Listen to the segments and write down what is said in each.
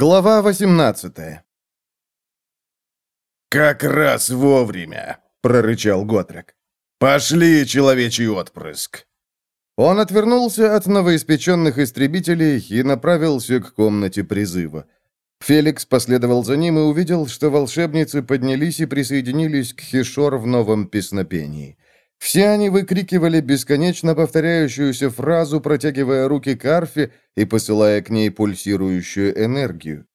Глава 18 «Как раз вовремя!» — прорычал Готрек. «Пошли, человечий отпрыск!» Он отвернулся от новоиспеченных истребителей и направился к комнате призыва. Феликс последовал за ним и увидел, что волшебницы поднялись и присоединились к Хишор в новом песнопении. Все они выкрикивали бесконечно повторяющуюся фразу, протягивая руки к арфе и посылая к ней пульсирующую энергию.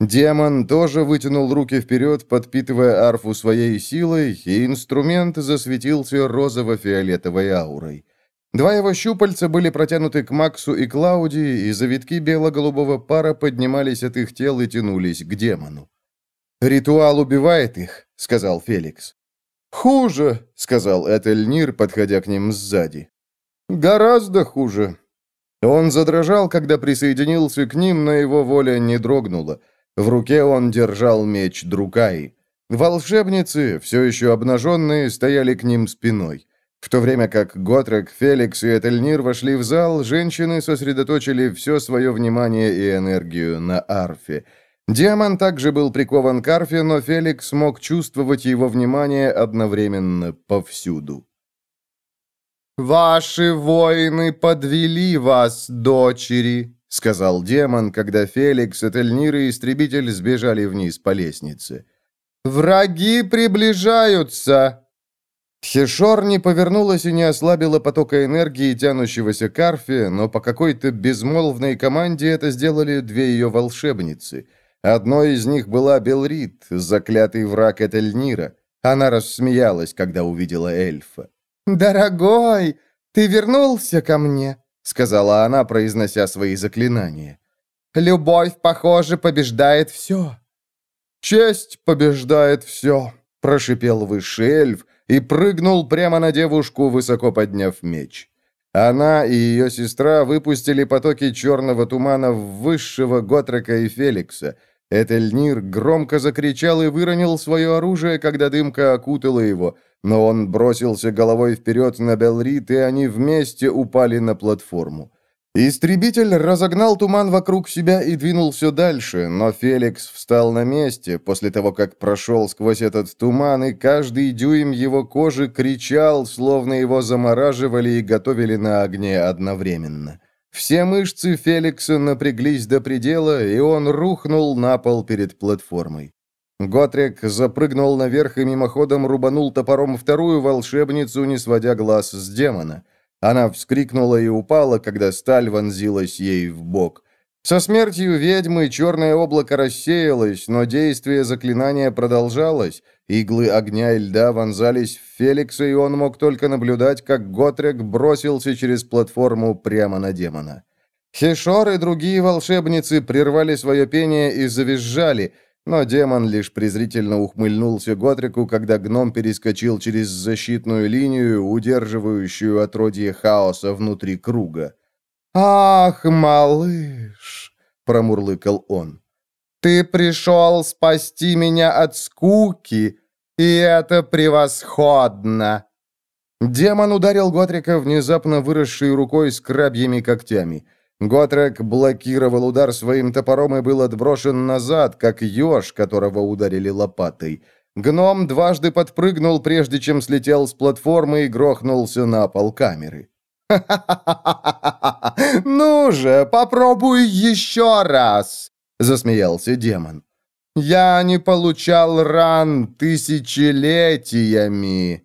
Демон тоже вытянул руки вперед, подпитывая арфу своей силой, и инструмент засветился розово-фиолетовой аурой. Два его щупальца были протянуты к Максу и Клаудии, и завитки бело-голубого пара поднимались от их тел и тянулись к демону. «Ритуал убивает их», — сказал Феликс. «Хуже», — сказал Этельнир, подходя к ним сзади. «Гораздо хуже». Он задрожал, когда присоединился к ним, но его воля не дрогнула. В руке он держал меч Друкаи. Волшебницы, все еще обнаженные, стояли к ним спиной. В то время как Готрек, Феликс и Этельнир вошли в зал, женщины сосредоточили все свое внимание и энергию на арфе — Диаман также был прикован к арфе, но Феликс смог чувствовать его внимание одновременно повсюду. «Ваши воины подвели вас, дочери», — сказал демон, когда Феликс, Этельнир и Истребитель сбежали вниз по лестнице. «Враги приближаются!» Хешор не повернулась и не ослабила потока энергии, тянущегося к арфе, но по какой-то безмолвной команде это сделали две ее волшебницы — Одной из них была Белрит, заклятый враг Этельнира. Она рассмеялась, когда увидела эльфа. «Дорогой, ты вернулся ко мне», — сказала она, произнося свои заклинания. «Любовь, похоже, побеждает все». «Честь побеждает все», — прошипел высший эльф и прыгнул прямо на девушку, высоко подняв меч. Она и ее сестра выпустили потоки черного тумана в высшего Готрека и Феликса — Этельнир громко закричал и выронил свое оружие, когда дымка окутала его, но он бросился головой вперед на Белрит, и они вместе упали на платформу. Истребитель разогнал туман вокруг себя и двинулся дальше, но Феликс встал на месте после того, как прошел сквозь этот туман, и каждый дюйм его кожи кричал, словно его замораживали и готовили на огне одновременно. Все мышцы Феликса напряглись до предела, и он рухнул на пол перед платформой. Готрек запрыгнул наверх и мимоходом рубанул топором вторую волшебницу, не сводя глаз с демона. Она вскрикнула и упала, когда сталь вонзилась ей в бок. Со смертью ведьмы черное облако рассеялось, но действие заклинания продолжалось. Иглы огня и льда вонзались в Феликса, и он мог только наблюдать, как Готрек бросился через платформу прямо на демона. Хешор и другие волшебницы прервали свое пение и завизжали, но демон лишь презрительно ухмыльнулся Готрику, когда гном перескочил через защитную линию, удерживающую отродье хаоса внутри круга. «Ах, малыш!» — промурлыкал он. «Ты пришел спасти меня от скуки, и это превосходно!» Демон ударил Готрика внезапно выросшей рукой с крабьими когтями. Готрек блокировал удар своим топором и был отброшен назад, как еж, которого ударили лопатой. Гном дважды подпрыгнул, прежде чем слетел с платформы и грохнулся на пол камеры. «Ну же, попробуй еще раз!» — засмеялся демон. «Я не получал ран тысячелетиями!»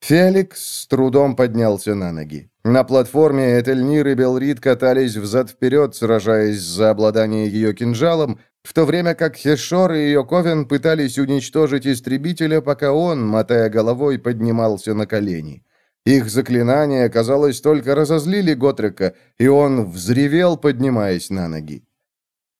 Феликс с трудом поднялся на ноги. На платформе Этельнир и Белрит катались взад-вперед, сражаясь за обладание ее кинжалом, в то время как Хешор и ее Ковен пытались уничтожить истребителя, пока он, мотая головой, поднимался на колени. Их заклинания, казалось, только разозлили Готрека, и он взревел, поднимаясь на ноги.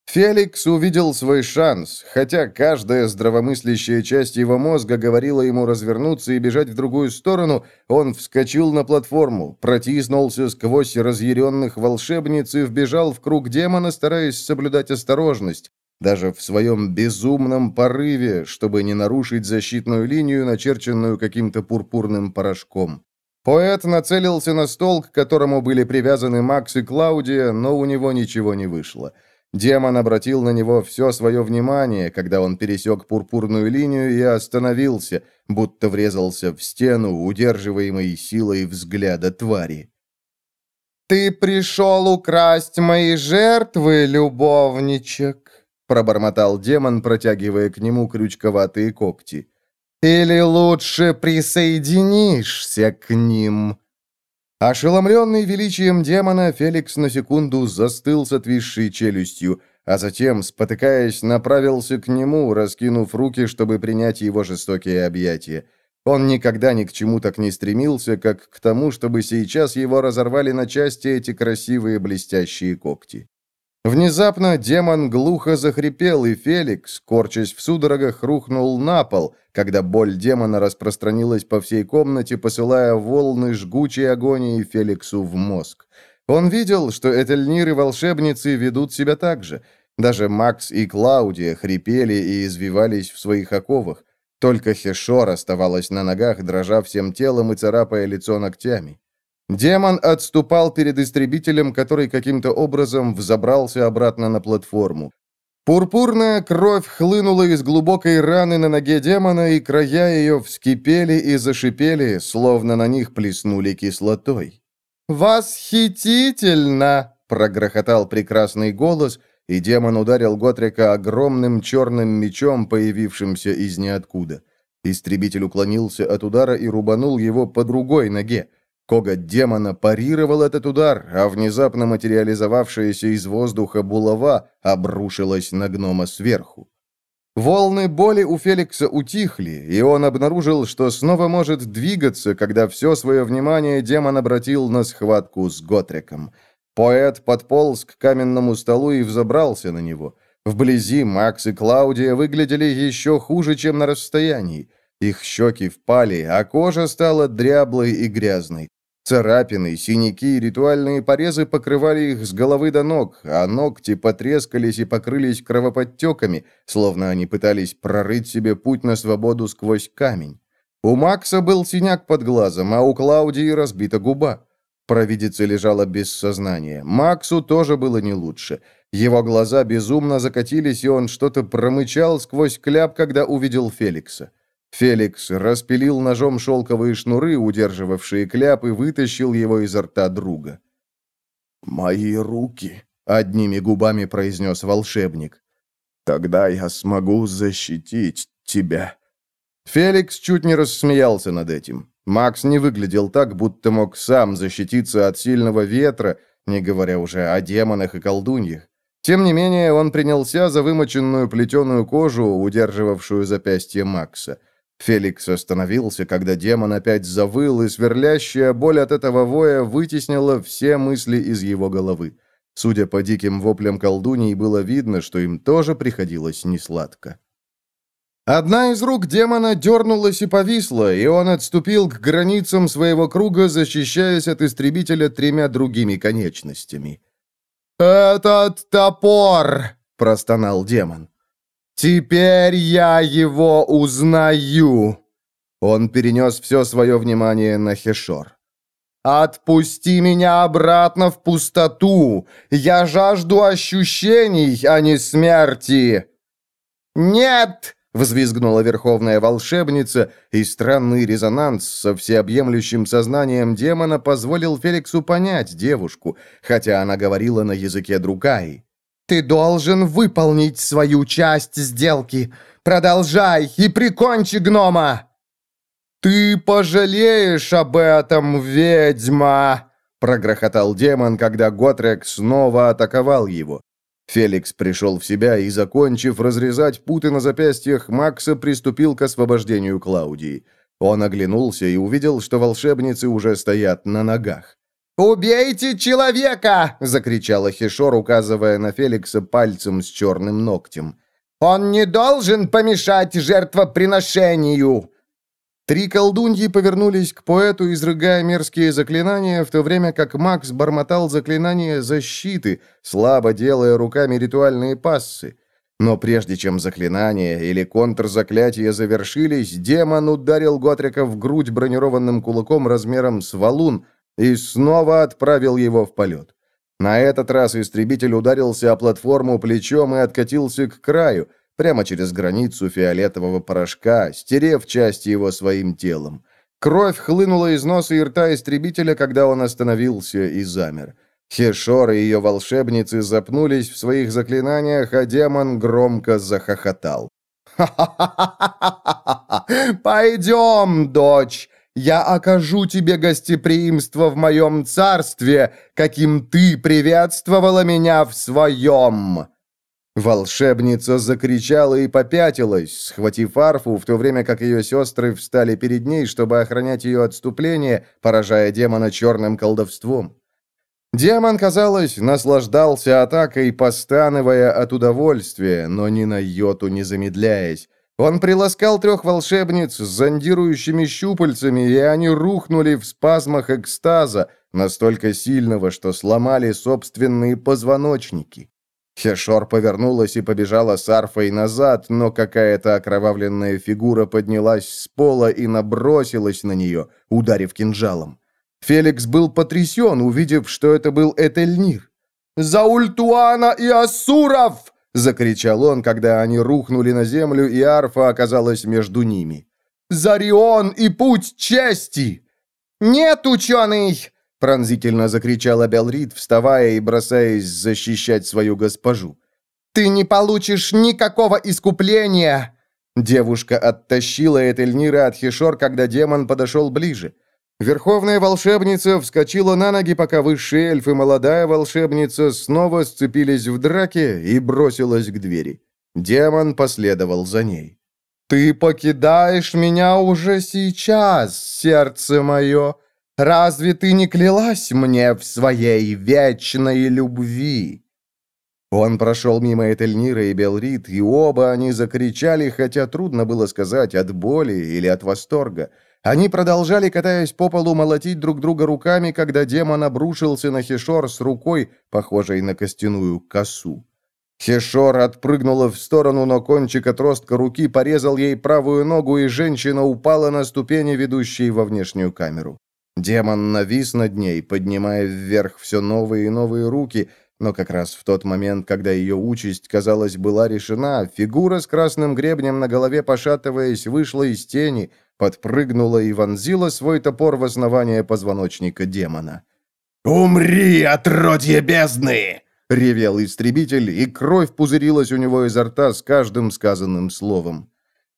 Феликс увидел свой шанс, хотя каждая здравомыслящая часть его мозга говорила ему развернуться и бежать в другую сторону, он вскочил на платформу, протиснулся сквозь разъяренных волшебниц и вбежал в круг демона, стараясь соблюдать осторожность, даже в своем безумном порыве, чтобы не нарушить защитную линию, начерченную каким-то пурпурным порошком. Поэт нацелился на стол, к которому были привязаны Макс и Клаудия, но у него ничего не вышло. демон обратил на него все свое внимание, когда он пересек пурпурную линию и остановился, будто врезался в стену, удерживаемой силой взгляда твари. «Ты пришел украсть мои жертвы, любовничек!» пробормотал демон, протягивая к нему крючковатые когти. «Или лучше присоединишься к ним?» Ошеломленный величием демона, Феликс на секунду застыл с отвисшей челюстью, а затем, спотыкаясь, направился к нему, раскинув руки, чтобы принять его жестокие объятия. Он никогда ни к чему так не стремился, как к тому, чтобы сейчас его разорвали на части эти красивые блестящие когти. Внезапно демон глухо захрипел, и Феликс, корчась в судорогах, рухнул на пол, когда боль демона распространилась по всей комнате, посылая волны жгучей агонии Феликсу в мозг. Он видел, что этельниры-волшебницы ведут себя так же. Даже Макс и Клаудия хрипели и извивались в своих оковах. Только Хешор оставалась на ногах, дрожа всем телом и царапая лицо ногтями. Демон отступал перед истребителем, который каким-то образом взобрался обратно на платформу. Пурпурная кровь хлынула из глубокой раны на ноге демона, и края ее вскипели и зашипели, словно на них плеснули кислотой. «Восхитительно!» — прогрохотал прекрасный голос, и демон ударил Готрика огромным черным мечом, появившимся из ниоткуда. Истребитель уклонился от удара и рубанул его по другой ноге. Коготь демона парировал этот удар, а внезапно материализовавшаяся из воздуха булава обрушилась на гнома сверху. Волны боли у Феликса утихли, и он обнаружил, что снова может двигаться, когда все свое внимание демон обратил на схватку с Готриком. Поэт подполз к каменному столу и взобрался на него. Вблизи Макс и Клаудия выглядели еще хуже, чем на расстоянии. Их щеки впали, а кожа стала дряблой и грязной. Царапины, синяки и ритуальные порезы покрывали их с головы до ног, а ногти потрескались и покрылись кровоподтеками, словно они пытались прорыть себе путь на свободу сквозь камень. У Макса был синяк под глазом, а у Клаудии разбита губа. Провидица лежала без сознания. Максу тоже было не лучше. Его глаза безумно закатились, и он что-то промычал сквозь кляп, когда увидел Феликса. Феликс распилил ножом шелковые шнуры, удерживавшие кляп, и вытащил его изо рта друга. «Мои руки», — одними губами произнес волшебник. «Тогда я смогу защитить тебя». Феликс чуть не рассмеялся над этим. Макс не выглядел так, будто мог сам защититься от сильного ветра, не говоря уже о демонах и колдуньях. Тем не менее, он принялся за вымоченную плетеную кожу, удерживавшую запястье Макса. Феликс остановился, когда демон опять завыл, и сверлящая боль от этого воя вытеснила все мысли из его головы. Судя по диким воплям колдуней, было видно, что им тоже приходилось несладко. Одна из рук демона дернулась и повисла, и он отступил к границам своего круга, защищаясь от истребителя тремя другими конечностями. «Этот топор!» — простонал демон. «Теперь я его узнаю!» Он перенес все свое внимание на Хешор. «Отпусти меня обратно в пустоту! Я жажду ощущений, а не смерти!» «Нет!» — взвизгнула верховная волшебница, и странный резонанс со всеобъемлющим сознанием демона позволил Феликсу понять девушку, хотя она говорила на языке Друкаи. Ты должен выполнить свою часть сделки. Продолжай и прикончи гнома!» «Ты пожалеешь об этом, ведьма!» прогрохотал демон, когда Готрек снова атаковал его. Феликс пришел в себя и, закончив разрезать путы на запястьях, Макса приступил к освобождению Клаудии. Он оглянулся и увидел, что волшебницы уже стоят на ногах. «Убейте человека!» — закричала Хишор, указывая на Феликса пальцем с черным ногтем. «Он не должен помешать жертвоприношению!» Три колдуньи повернулись к поэту, изрыгая мерзкие заклинания, в то время как Макс бормотал заклинания защиты, слабо делая руками ритуальные пассы. Но прежде чем заклинания или контрзаклятия завершились, демон ударил Готрика в грудь бронированным кулаком размером с валун — и снова отправил его в полет. На этот раз истребитель ударился о платформу плечом и откатился к краю, прямо через границу фиолетового порошка, стерев части его своим телом. Кровь хлынула из носа и рта истребителя, когда он остановился и замер. Хешор и ее волшебницы запнулись в своих заклинаниях, а демон громко захохотал. «Ха-ха-ха! Пойдем, дочь! Я окажу тебе гостеприимство в моем царстве, каким ты приветствовала меня в своем!» Волшебница закричала и попятилась, схватив арфу, в то время как ее сестры встали перед ней, чтобы охранять ее отступление, поражая демона черным колдовством. Демон, казалось, наслаждался атакой, постановая от удовольствия, но ни на йоту не замедляясь. Он приласкал трех волшебниц с зондирующими щупальцами, и они рухнули в спазмах экстаза, настолько сильного, что сломали собственные позвоночники. Хешор повернулась и побежала с арфой назад, но какая-то окровавленная фигура поднялась с пола и набросилась на нее, ударив кинжалом. Феликс был потрясен, увидев, что это был Этельнир. «За Ультуана и Асуров!» — закричал он, когда они рухнули на землю, и арфа оказалась между ними. «За Рион и путь чести!» «Нет, ученый!» — пронзительно закричал Абелрид, вставая и бросаясь защищать свою госпожу. «Ты не получишь никакого искупления!» Девушка оттащила Этельнира от Хишор, когда демон подошел ближе. Верховная волшебница вскочила на ноги, пока высший эльф и молодая волшебница снова сцепились в драке и бросилась к двери. Демон последовал за ней. «Ты покидаешь меня уже сейчас, сердце мое!» Разве ты не клялась мне в своей вечной любви?» Он прошел мимо Этельнира и Белрит, и оба они закричали, хотя трудно было сказать, от боли или от восторга. Они продолжали, катаясь по полу, молотить друг друга руками, когда демон обрушился на Хешор с рукой, похожей на костяную косу. Хешор отпрыгнула в сторону, но кончик отростка руки порезал ей правую ногу, и женщина упала на ступени, ведущие во внешнюю камеру. Демон навис над ней, поднимая вверх все новые и новые руки, но как раз в тот момент, когда ее участь, казалось, была решена, фигура с красным гребнем на голове, пошатываясь, вышла из тени, подпрыгнула и вонзила свой топор в основание позвоночника демона. «Умри, отродье бездны!» — ревел истребитель, и кровь пузырилась у него изо рта с каждым сказанным словом.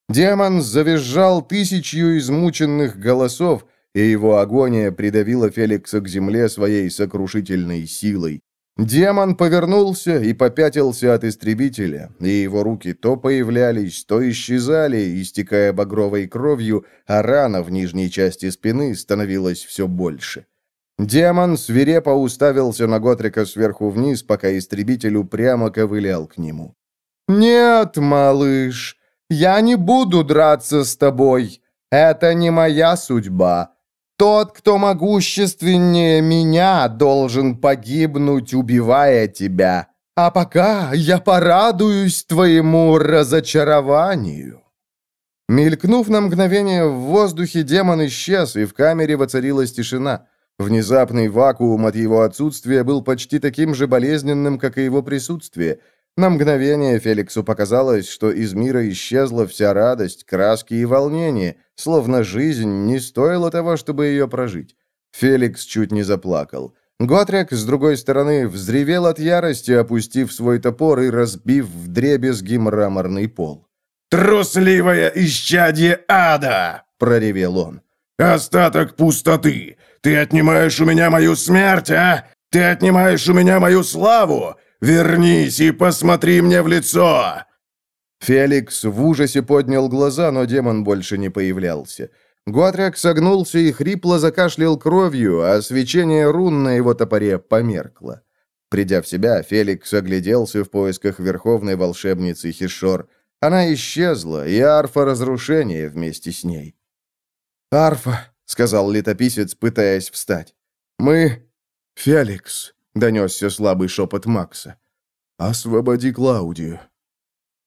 Демон завизжал тысячью измученных голосов, и его агония придавила Феликса к земле своей сокрушительной силой. Демон повернулся и попятился от истребителя, и его руки то появлялись, то исчезали, истекая багровой кровью, а рана в нижней части спины становилась все больше. Демон свирепо уставился на Готрика сверху вниз, пока истребитель упрямо ковылял к нему. «Нет, малыш, я не буду драться с тобой. Это не моя судьба. Тот, кто могущественнее меня, должен погибнуть, убивая тебя. А пока я порадуюсь твоему разочарованию». Мелькнув на мгновение в воздухе, демон исчез, и в камере воцарилась тишина. Внезапный вакуум от его отсутствия был почти таким же болезненным, как и его присутствие – на мгновение Феликсу показалось, что из мира исчезла вся радость, краски и волнение, словно жизнь не стоила того, чтобы ее прожить. Феликс чуть не заплакал. Готрек, с другой стороны, взревел от ярости, опустив свой топор и разбив в дребезги мраморный пол. «Трусливое исчадье ада!» — проревел он. «Остаток пустоты! Ты отнимаешь у меня мою смерть, а? Ты отнимаешь у меня мою славу! Вернись и посмотри мне в лицо!» Феликс в ужасе поднял глаза, но демон больше не появлялся. Гуатряк согнулся и хрипло закашлял кровью, а свечение рун на его топоре померкло. Придя в себя, Феликс огляделся в поисках верховной волшебницы Хишор. Она исчезла, и арфа разрушения вместе с ней. «Арфа», — сказал летописец, пытаясь встать. «Мы...» «Феликс», — донесся слабый шепот Макса. «Освободи Клаудию».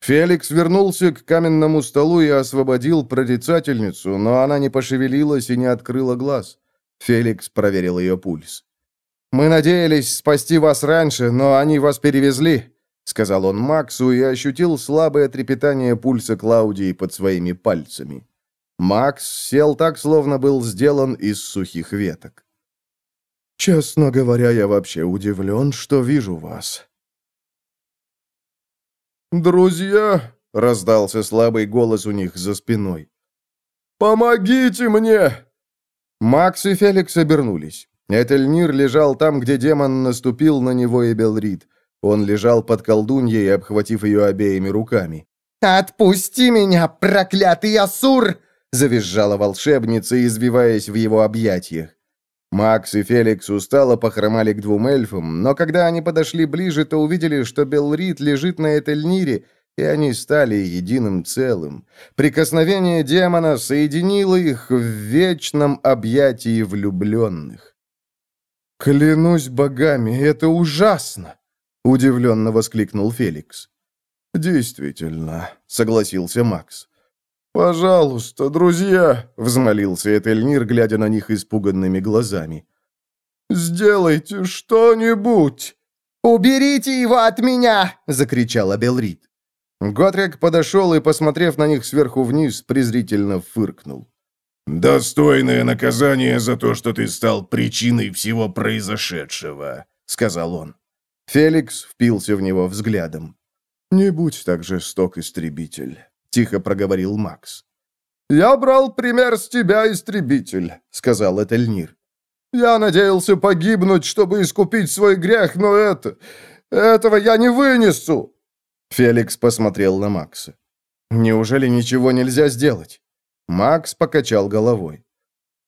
Феликс вернулся к каменному столу и освободил прорицательницу, но она не пошевелилась и не открыла глаз. Феликс проверил ее пульс. Мы надеялись спасти вас раньше, но они вас перевезли», — сказал он Максу и ощутил слабое трепетание пульса Клаудии под своими пальцами. Макс сел так, словно был сделан из сухих веток. «Честно говоря, я вообще удивлен, что вижу вас». «Друзья!» — раздался слабый голос у них за спиной. «Помогите мне!» Макс и Феликс обернулись. Этельнир лежал там, где демон наступил на него и Белрид. Он лежал под колдуньей, обхватив ее обеими руками. «Отпусти меня, проклятый Асур!» завизжала волшебница, извиваясь в его объятиях. Макс и Феликс устало похромали к двум эльфам, но когда они подошли ближе, то увидели, что Белрид лежит на Этельнире, и они стали единым целым. Прикосновение демона соединило их в вечном объятии влюбленных. «Клянусь богами, это ужасно!» — удивленно воскликнул Феликс. «Действительно», — согласился Макс. «Пожалуйста, друзья!» — взмолился Этельнир, глядя на них испуганными глазами. «Сделайте что-нибудь!» «Уберите его от меня!» — закричала Белрит. Готрик подошел и, посмотрев на них сверху вниз, презрительно фыркнул. «Достойное наказание за то, что ты стал причиной всего произошедшего», — сказал он. Феликс впился в него взглядом. «Не будь так жесток, истребитель тихо проговорил Макс. «Я брал пример с тебя, истребитель», — сказал Этельнир. «Я надеялся погибнуть, чтобы искупить свой грех, но это... этого я не вынесу!» Феликс посмотрел на Макса. «Неужели ничего нельзя сделать?» Макс покачал головой.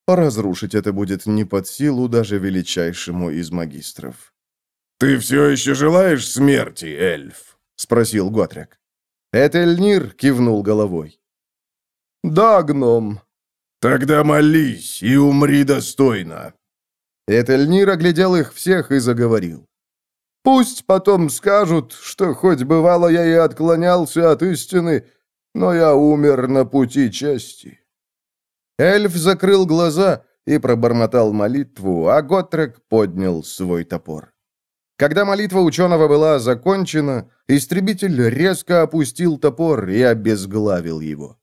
«Разрушить это будет не под силу даже величайшему из магистров». «Ты все еще желаешь смерти, эльф?» — спросил Готрек. Этельнир кивнул головой. «Да, гном». «Тогда молись и умри достойно». Этельнир оглядел их всех и заговорил. «Пусть потом скажут, что хоть бывало я и отклонялся от истины, но я умер на пути чести». Эльф закрыл глаза и пробормотал молитву, а Готрек поднял свой топор. Когда молитва ученого была закончена, истребитель резко опустил топор и обезглавил его.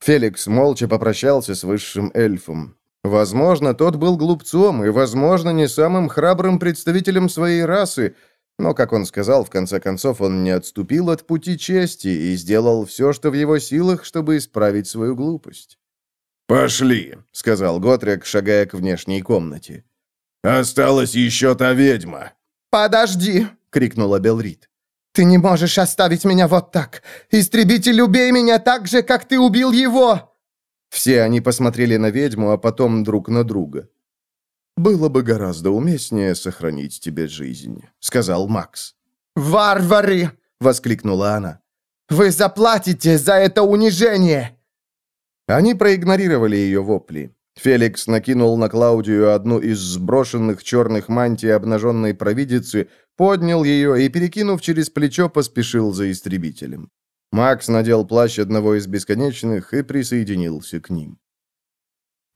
Феликс молча попрощался с высшим эльфом. Возможно, тот был глупцом и, возможно, не самым храбрым представителем своей расы, но, как он сказал, в конце концов, он не отступил от пути чести и сделал все, что в его силах, чтобы исправить свою глупость. «Пошли», — сказал Готрик, шагая к внешней комнате. «Осталась еще та ведьма». «Подожди!» — крикнула Белрит. «Ты не можешь оставить меня вот так! Истребитель, убей меня так же, как ты убил его!» Все они посмотрели на ведьму, а потом друг на друга. «Было бы гораздо уместнее сохранить тебе жизнь», — сказал Макс. «Варвары!» — воскликнула она. «Вы заплатите за это унижение!» Они проигнорировали ее вопли. Феликс накинул на Клаудию одну из сброшенных черных мантий обнаженной провидицы, поднял ее и, перекинув через плечо, поспешил за истребителем. Макс надел плащ одного из бесконечных и присоединился к ним.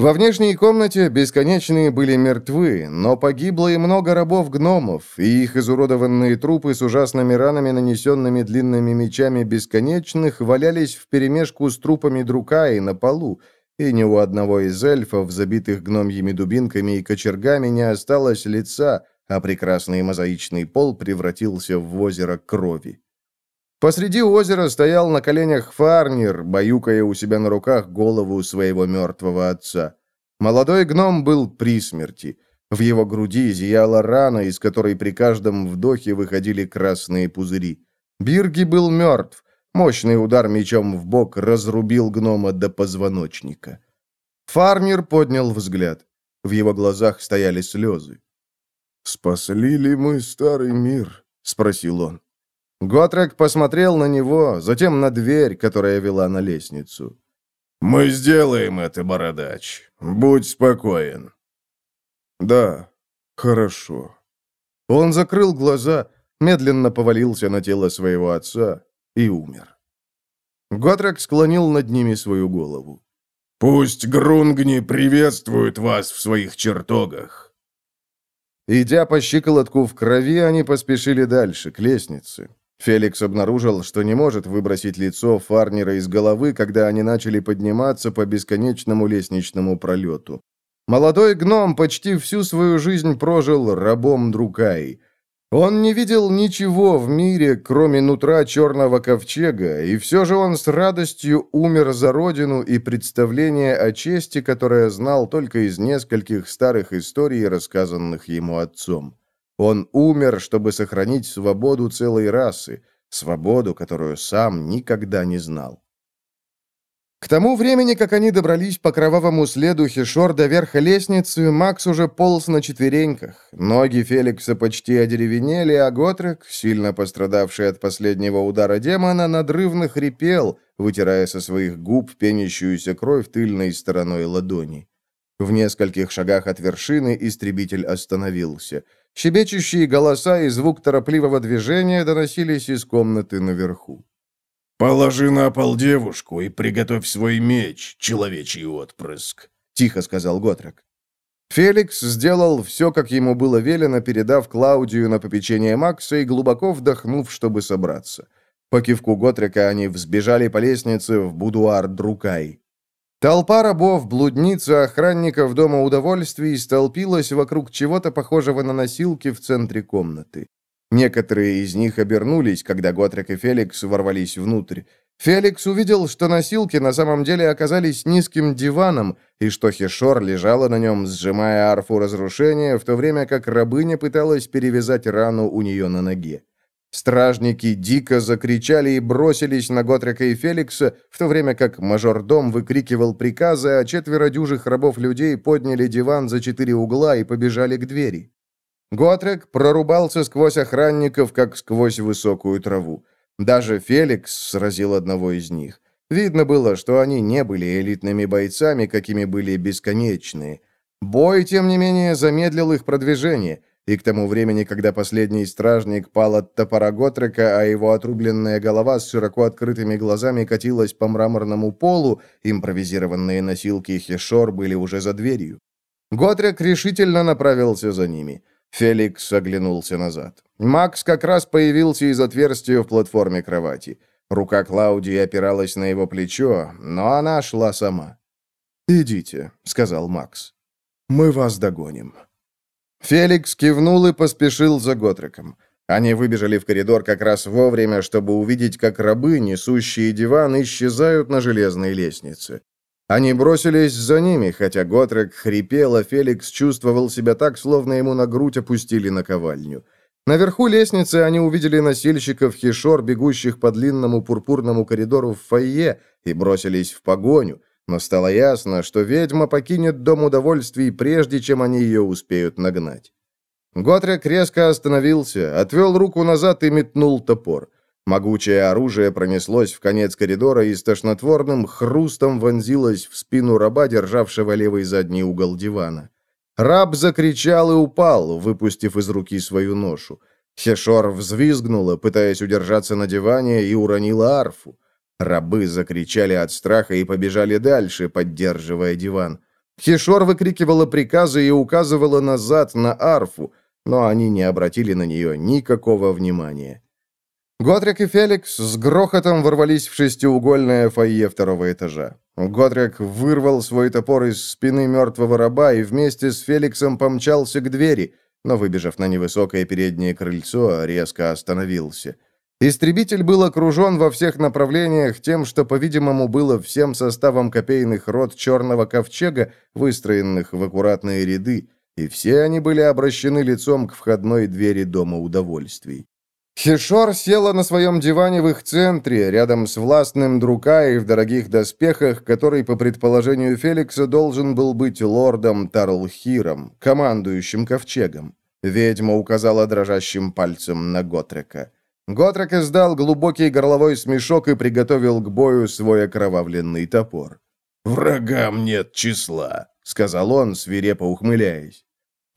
Во внешней комнате бесконечные были мертвы, но погибло и много рабов-гномов, и их изуродованные трупы с ужасными ранами, нанесенными длинными мечами бесконечных, валялись вперемешку с трупами Друкаи на полу, и ни у одного из эльфов, забитых гномьими дубинками и кочергами, не осталось лица, а прекрасный мозаичный пол превратился в озеро крови. Посреди озера стоял на коленях фарнер, баюкая у себя на руках голову своего мертвого отца. Молодой гном был при смерти. В его груди зияла рана, из которой при каждом вдохе выходили красные пузыри. Бирги был мертв, Мощный удар мечом в бок разрубил гнома до позвоночника. Фармер поднял взгляд. В его глазах стояли слезы. «Спасли ли мы старый мир?» — спросил он. Готрек посмотрел на него, затем на дверь, которая вела на лестницу. «Мы сделаем это, бородач. Будь спокоен». «Да, хорошо». Он закрыл глаза, медленно повалился на тело своего отца и умер. Готрек склонил над ними свою голову. «Пусть Грунгни приветствует вас в своих чертогах!» Идя по щиколотку в крови, они поспешили дальше, к лестнице. Феликс обнаружил, что не может выбросить лицо Фарнера из головы, когда они начали подниматься по бесконечному лестничному пролету. Молодой гном почти всю свою жизнь прожил рабом Друкаи. Он не видел ничего в мире, кроме нутра черного ковчега, и все же он с радостью умер за родину и представление о чести, которое знал только из нескольких старых историй, рассказанных ему отцом. Он умер, чтобы сохранить свободу целой расы, свободу, которую сам никогда не знал. К тому времени, как они добрались по кровавому следу Хишор до верха лестницы, Макс уже полз на четвереньках. Ноги Феликса почти одеревенели, а Готрек, сильно пострадавший от последнего удара демона, надрывно хрипел, вытирая со своих губ пенящуюся кровь тыльной стороной ладони. В нескольких шагах от вершины истребитель остановился. Щебечущие голоса и звук торопливого движения доносились из комнаты наверху. «Положи на пол девушку и приготовь свой меч, человечий отпрыск», — тихо сказал Готрек. Феликс сделал все, как ему было велено, передав Клаудию на попечение Макса и глубоко вдохнув, чтобы собраться. По кивку Готрека они взбежали по лестнице в будуар Друкай. Толпа рабов, блудниц и охранников Дома удовольствий столпилась вокруг чего-то похожего на носилки в центре комнаты. Некоторые из них обернулись, когда Готрек и Феликс ворвались внутрь. Феликс увидел, что носилки на самом деле оказались низким диваном, и что Хешор лежала на нем, сжимая арфу разрушения, в то время как рабыня пыталась перевязать рану у нее на ноге. Стражники дико закричали и бросились на Готрека и Феликса, в то время как мажордом выкрикивал приказы, а четверо дюжих рабов-людей подняли диван за четыре угла и побежали к двери. Готрек прорубался сквозь охранников, как сквозь высокую траву. Даже Феликс сразил одного из них. Видно было, что они не были элитными бойцами, какими были бесконечные. Бой, тем не менее, замедлил их продвижение, и к тому времени, когда последний стражник пал от топора Готрека, а его отрубленная голова с широко открытыми глазами катилась по мраморному полу, импровизированные носилки Хешор были уже за дверью. Готрек решительно направился за ними – Феликс оглянулся назад. Макс как раз появился из отверстия в платформе кровати. Рука Клаудии опиралась на его плечо, но она шла сама. «Идите», — сказал Макс. «Мы вас догоним». Феликс кивнул и поспешил за Готреком. Они выбежали в коридор как раз вовремя, чтобы увидеть, как рабы, несущие диван, исчезают на железной лестнице. Они бросились за ними, хотя Готрек хрипел, а Феликс чувствовал себя так, словно ему на грудь опустили наковальню. Наверху лестницы они увидели носильщиков Хишор, бегущих по длинному пурпурному коридору в фойе, и бросились в погоню, но стало ясно, что ведьма покинет Дом удовольствий, прежде чем они ее успеют нагнать. Готрек резко остановился, отвел руку назад и метнул топор. Могучее оружие пронеслось в конец коридора и с тошнотворным хрустом вонзилось в спину раба, державшего левый задний угол дивана. Раб закричал и упал, выпустив из руки свою ношу. Хешор взвизгнула, пытаясь удержаться на диване, и уронила арфу. Рабы закричали от страха и побежали дальше, поддерживая диван. Хешор выкрикивала приказы и указывала назад на арфу, но они не обратили на нее никакого внимания. Готрик и Феликс с грохотом ворвались в шестиугольное фойе второго этажа. Готрик вырвал свой топор из спины мертвого раба и вместе с Феликсом помчался к двери, но, выбежав на невысокое переднее крыльцо, резко остановился. Истребитель был окружен во всех направлениях тем, что, по-видимому, было всем составом копейных рот черного ковчега, выстроенных в аккуратные ряды, и все они были обращены лицом к входной двери Дома удовольствий. Хишор села на своем диване в их центре, рядом с властным Друкаей в дорогих доспехах, который, по предположению Феликса, должен был быть лордом Тарлхиром, командующим ковчегом. Ведьма указала дрожащим пальцем на Готрека. Готрек издал глубокий горловой смешок и приготовил к бою свой окровавленный топор. «Врагам нет числа», — сказал он, свирепо ухмыляясь.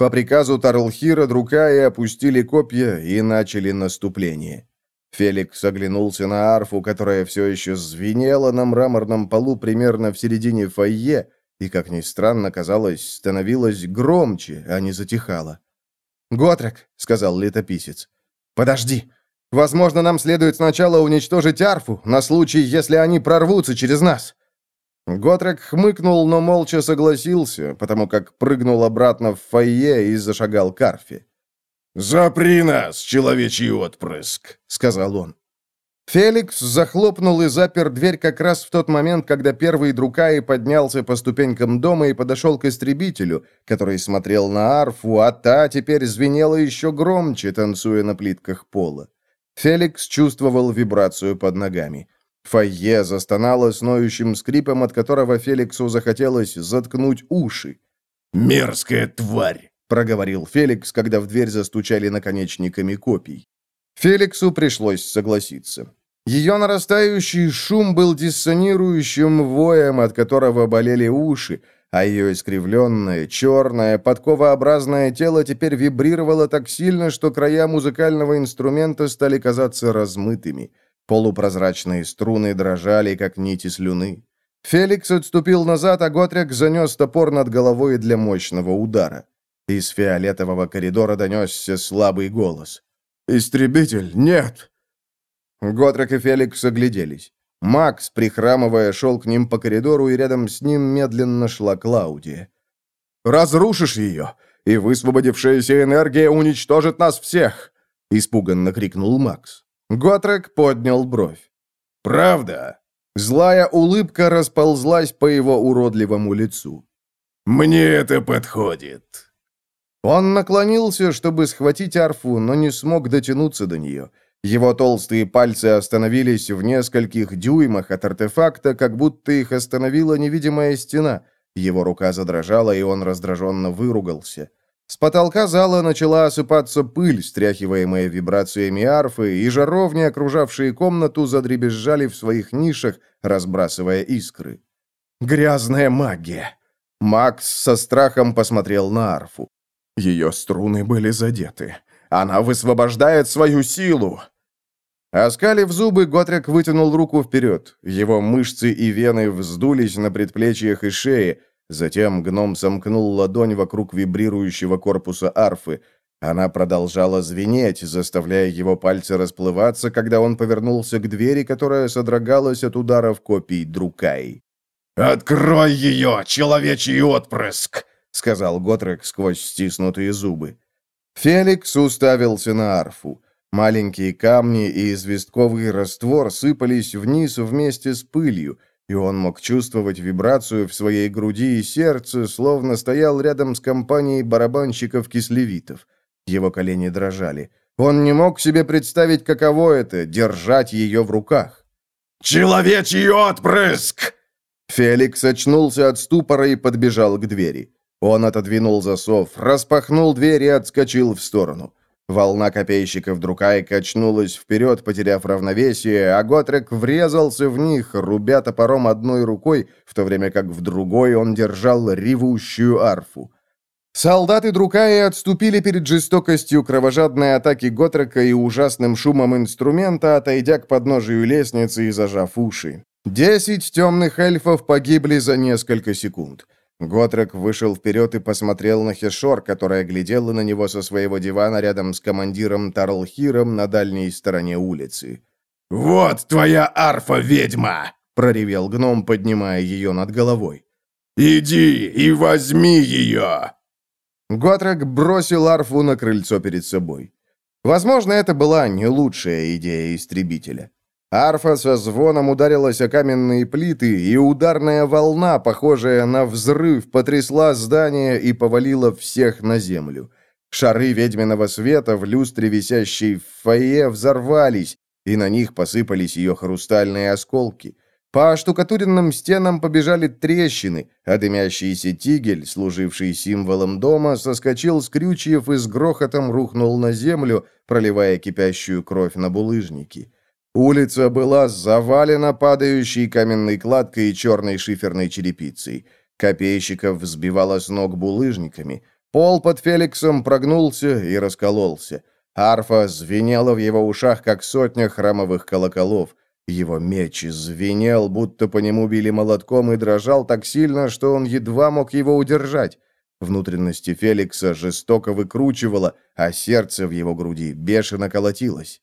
По приказу Тарлхира Друкаи опустили копья и начали наступление. Феликс оглянулся на арфу, которая все еще звенела на мраморном полу примерно в середине фойе, и, как ни странно казалось, становилась громче, а не затихала. «Готрек», — сказал летописец, — «подожди. Возможно, нам следует сначала уничтожить арфу, на случай, если они прорвутся через нас». Готрек хмыкнул, но молча согласился, потому как прыгнул обратно в фойе и зашагал к арфе. «Запри нас, человечий отпрыск», — сказал он. Феликс захлопнул и запер дверь как раз в тот момент, когда первый Друкай поднялся по ступенькам дома и подошел к истребителю, который смотрел на арфу, а та теперь звенела еще громче, танцуя на плитках пола. Феликс чувствовал вибрацию под ногами. Фойе застонало с ноющим скрипом, от которого Феликсу захотелось заткнуть уши. «Мерзкая тварь!» — проговорил Феликс, когда в дверь застучали наконечниками копий. Феликсу пришлось согласиться. Ее нарастающий шум был диссонирующим воем, от которого болели уши, а ее искривленное, черное, подковообразное тело теперь вибрировало так сильно, что края музыкального инструмента стали казаться размытыми. Полупрозрачные струны дрожали, как нити слюны. Феликс отступил назад, а Готрек занес топор над головой для мощного удара. Из фиолетового коридора донесся слабый голос. «Истребитель, нет!» Готрек и Феликс огляделись. Макс, прихрамывая, шел к ним по коридору, и рядом с ним медленно шла Клаудия. «Разрушишь ее, и высвободившаяся энергия уничтожит нас всех!» — испуганно крикнул Макс. Готрек поднял бровь. «Правда?» Злая улыбка расползлась по его уродливому лицу. «Мне это подходит». Он наклонился, чтобы схватить арфу, но не смог дотянуться до нее. Его толстые пальцы остановились в нескольких дюймах от артефакта, как будто их остановила невидимая стена. Его рука задрожала, и он раздраженно выругался. С потолка зала начала осыпаться пыль, стряхиваемая вибрациями арфы, и жаровни, окружавшие комнату, задребезжали в своих нишах, разбрасывая искры. «Грязная магия!» Макс со страхом посмотрел на арфу. Ее струны были задеты. Она высвобождает свою силу. Оскалив зубы, Готрик вытянул руку вперед. Его мышцы и вены вздулись на предплечьях и шее, Затем гном сомкнул ладонь вокруг вибрирующего корпуса арфы. Она продолжала звенеть, заставляя его пальцы расплываться, когда он повернулся к двери, которая содрогалась от ударов копий Друкай. «Открой ее, человечий отпрыск!» — сказал Готрек сквозь стиснутые зубы. Феликс уставился на арфу. Маленькие камни и известковый раствор сыпались вниз вместе с пылью — и он мог чувствовать вибрацию в своей груди и сердце, словно стоял рядом с компанией барабанщиков-кислевитов. Его колени дрожали. Он не мог себе представить, каково это — держать ее в руках. «Человечий отпрыск!» Феликс очнулся от ступора и подбежал к двери. Он отодвинул засов, распахнул дверь и отскочил в сторону. Волна копейщиков Друкай качнулась вперед, потеряв равновесие, а Готрек врезался в них, рубя топором одной рукой, в то время как в другой он держал ревущую арфу. Солдаты Друкаи отступили перед жестокостью кровожадной атаки Готрека и ужасным шумом инструмента, отойдя к подножию лестницы и зажав уши. Десять темных эльфов погибли за несколько секунд. Готрек вышел вперед и посмотрел на Хешор, которая глядела на него со своего дивана рядом с командиром Тарлхиром на дальней стороне улицы. «Вот твоя арфа, ведьма!» — проревел гном, поднимая ее над головой. «Иди и возьми ее!» Готрек бросил арфу на крыльцо перед собой. Возможно, это была не лучшая идея истребителя. Арфа со звоном ударилась о каменные плиты, и ударная волна, похожая на взрыв, потрясла здание и повалила всех на землю. Шары ведьминого света в люстре, висящей в фойе, взорвались, и на них посыпались ее хрустальные осколки. По штукатуренным стенам побежали трещины, а дымящийся тигель, служивший символом дома, соскочил с крючьев и с грохотом рухнул на землю, проливая кипящую кровь на булыжники. Улица была завалена падающей каменной кладкой и черной шиферной черепицей. Копейщиков взбивало с ног булыжниками. Пол под Феликсом прогнулся и раскололся. Арфа звенела в его ушах, как сотня храмовых колоколов. Его меч звенел, будто по нему били молотком, и дрожал так сильно, что он едва мог его удержать. Внутренности Феликса жестоко выкручивало, а сердце в его груди бешено колотилось.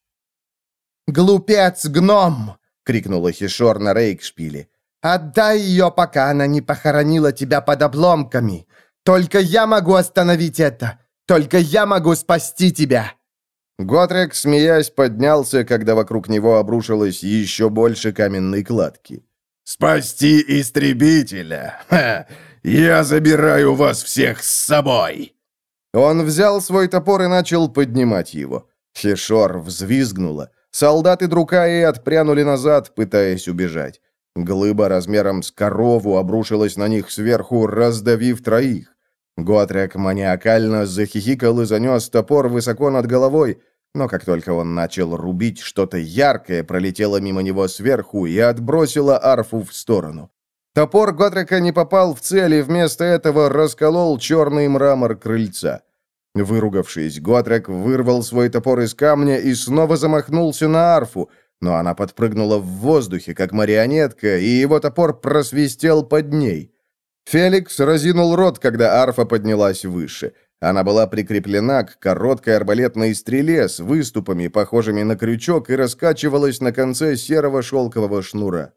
«Глупец, гном!» — крикнула Хишор на Рейкшпиле. «Отдай ее, пока она не похоронила тебя под обломками! Только я могу остановить это! Только я могу спасти тебя!» Готрек, смеясь, поднялся, когда вокруг него обрушилось еще больше каменной кладки. «Спасти истребителя! Ха! Я забираю вас всех с собой!» Он взял свой топор и начал поднимать его. Хешор взвизгнула. Солдаты Друкаи отпрянули назад, пытаясь убежать. Глыба размером с корову обрушилась на них сверху, раздавив троих. Готрек маниакально захихикал и занес топор высоко над головой, но как только он начал рубить, что-то яркое пролетело мимо него сверху и отбросило арфу в сторону. Топор Готрека не попал в цель и вместо этого расколол черный мрамор крыльца. Выругавшись, Готрек вырвал свой топор из камня и снова замахнулся на арфу, но она подпрыгнула в воздухе, как марионетка, и его топор просвистел под ней. Феликс разинул рот, когда арфа поднялась выше. Она была прикреплена к короткой арбалетной стреле с выступами, похожими на крючок, и раскачивалась на конце серого шелкового шнура.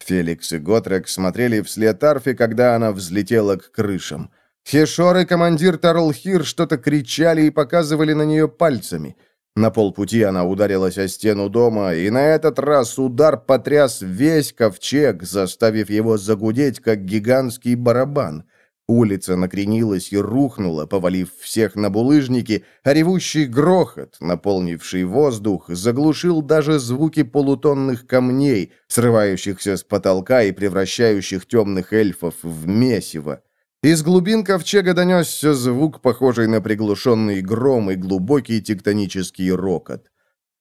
Феликс и Готрек смотрели вслед арфе, когда она взлетела к крышам. Хешор и командир Тарлхир что-то кричали и показывали на нее пальцами – на полпути она ударилась о стену дома, и на этот раз удар потряс весь ковчег, заставив его загудеть, как гигантский барабан. Улица накренилась и рухнула, повалив всех на булыжники, а ревущий грохот, наполнивший воздух, заглушил даже звуки полутонных камней, срывающихся с потолка и превращающих темных эльфов в месиво. Из глубин ковчега донесся звук, похожий на приглушенный гром и глубокий тектонический рокот.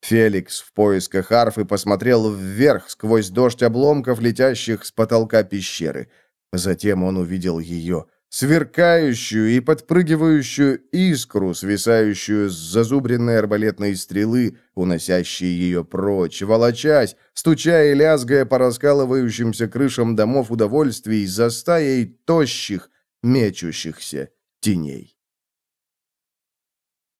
Феликс в поисках арфы посмотрел вверх сквозь дождь обломков, летящих с потолка пещеры. Затем он увидел ее, сверкающую и подпрыгивающую искру, свисающую с зазубренной арбалетной стрелы, уносящей ее прочь, волочась, стуча и лязгая по раскалывающимся крышам домов удовольствий за стаей тощих, мечущихся теней.